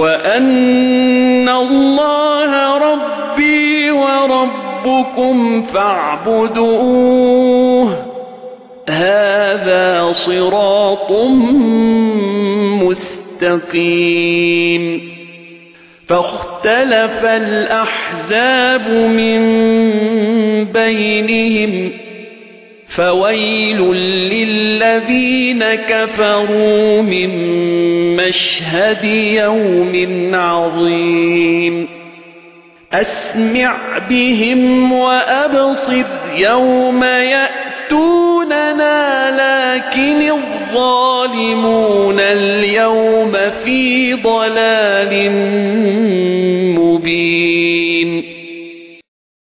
وأن الله ربي وربكم فاعبدوه هذا صراط مستقيم فاختلف الأحزاب من بينهم فويل للذين كفروا من مشهد يوم عظيم. أسمع بهم وأبصر يوم يأتوننا لكن الظالمون اليوم في ضلال مبين.